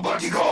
my body go.